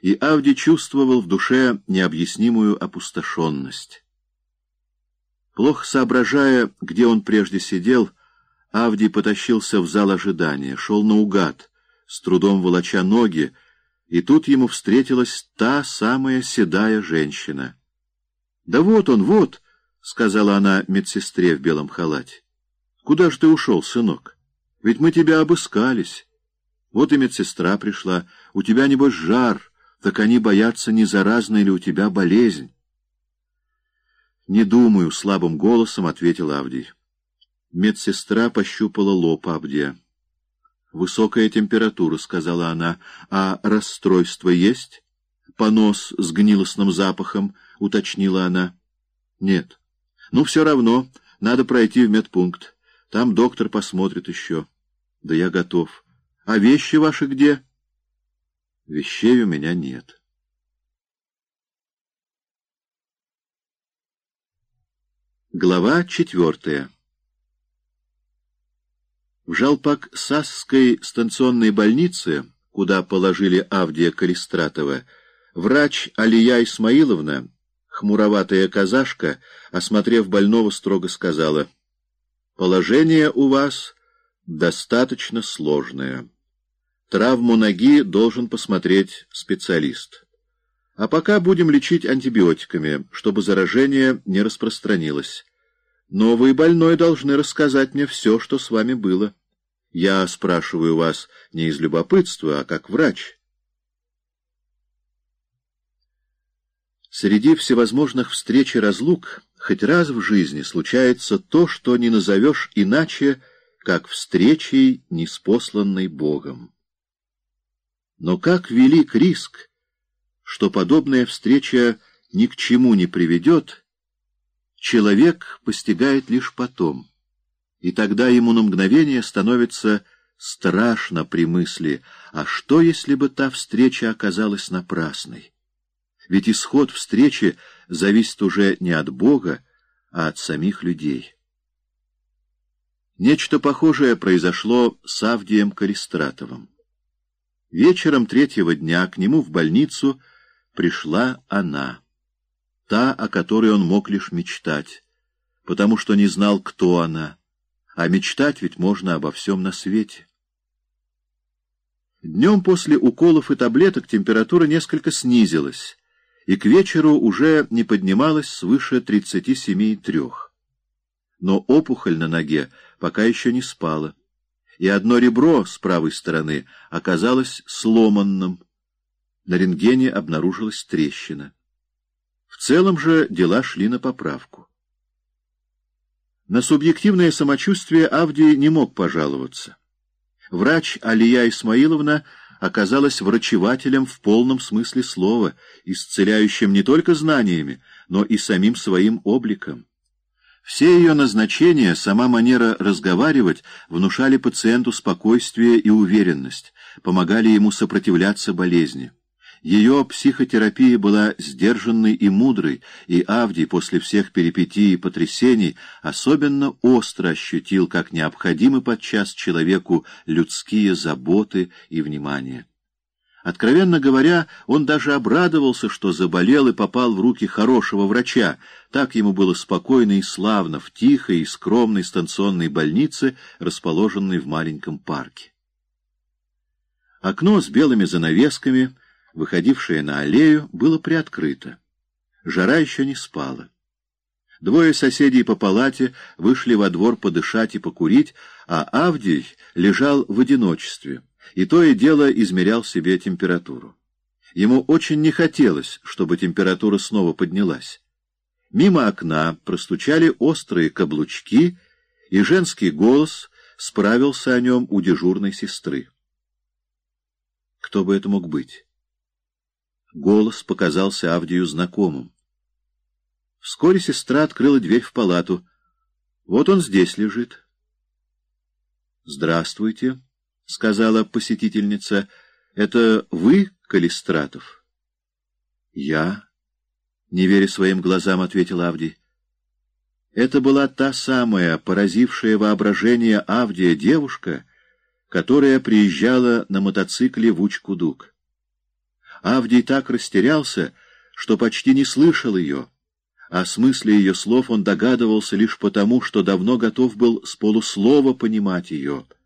и Авди чувствовал в душе необъяснимую опустошенность. Плохо соображая, где он прежде сидел, Авди потащился в зал ожидания, шел наугад, с трудом волоча ноги, и тут ему встретилась та самая седая женщина. — Да вот он, вот! — сказала она медсестре в белом халате. — Куда же ты ушел, сынок? Ведь мы тебя обыскались. Вот и медсестра пришла. У тебя, небось, жар, так они боятся, не заразна ли у тебя болезнь. «Не думаю», — слабым голосом ответил Авдий. Медсестра пощупала лоб Авдия. «Высокая температура», — сказала она. «А расстройство есть?» «Понос с гнилостным запахом», — уточнила она. «Нет». «Ну, все равно. Надо пройти в медпункт. Там доктор посмотрит еще». «Да я готов». «А вещи ваши где?» «Вещей у меня нет». Глава четвертая В Жалпак-Сасской станционной больнице, куда положили Авдия Калистратова, врач Алия Исмаиловна, хмуроватая казашка, осмотрев больного, строго сказала, «Положение у вас достаточно сложное. Травму ноги должен посмотреть специалист». А пока будем лечить антибиотиками, чтобы заражение не распространилось. Но вы, больной, должны рассказать мне все, что с вами было. Я спрашиваю вас не из любопытства, а как врач. Среди всевозможных встреч и разлук хоть раз в жизни случается то, что не назовешь иначе, как встречей, неспосланной Богом. Но как велик риск, что подобная встреча ни к чему не приведет, человек постигает лишь потом, и тогда ему на мгновение становится страшно при мысли, а что, если бы та встреча оказалась напрасной? Ведь исход встречи зависит уже не от Бога, а от самих людей. Нечто похожее произошло с Авдием Калистратовым. Вечером третьего дня к нему в больницу пришла она, та, о которой он мог лишь мечтать, потому что не знал, кто она, а мечтать ведь можно обо всем на свете. Днем после уколов и таблеток температура несколько снизилась, и к вечеру уже не поднималась свыше 37,3. Но опухоль на ноге пока еще не спала, и одно ребро с правой стороны оказалось сломанным, на рентгене обнаружилась трещина. В целом же дела шли на поправку. На субъективное самочувствие Авдий не мог пожаловаться. Врач Алия Исмаиловна оказалась врачевателем в полном смысле слова, исцеляющим не только знаниями, но и самим своим обликом. Все ее назначения, сама манера разговаривать внушали пациенту спокойствие и уверенность, помогали ему сопротивляться болезни. Ее психотерапия была сдержанной и мудрой, и Авдий после всех перипетий и потрясений особенно остро ощутил, как необходимы подчас человеку людские заботы и внимание. Откровенно говоря, он даже обрадовался, что заболел и попал в руки хорошего врача. Так ему было спокойно и славно в тихой и скромной станционной больнице, расположенной в маленьком парке. Окно с белыми занавесками — выходившее на аллею, было приоткрыто. Жара еще не спала. Двое соседей по палате вышли во двор подышать и покурить, а Авдий лежал в одиночестве, и то и дело измерял себе температуру. Ему очень не хотелось, чтобы температура снова поднялась. Мимо окна простучали острые каблучки, и женский голос справился о нем у дежурной сестры. Кто бы это мог быть? Голос показался Авдию знакомым. Вскоре сестра открыла дверь в палату. Вот он здесь лежит. «Здравствуйте», — сказала посетительница. «Это вы, Калистратов?» «Я», — не веря своим глазам, ответил Авдий. Это была та самая, поразившая воображение Авдия девушка, которая приезжала на мотоцикле в Уч-Кудук. Авдий так растерялся, что почти не слышал ее. О смысле ее слов он догадывался лишь потому, что давно готов был с полуслова понимать ее —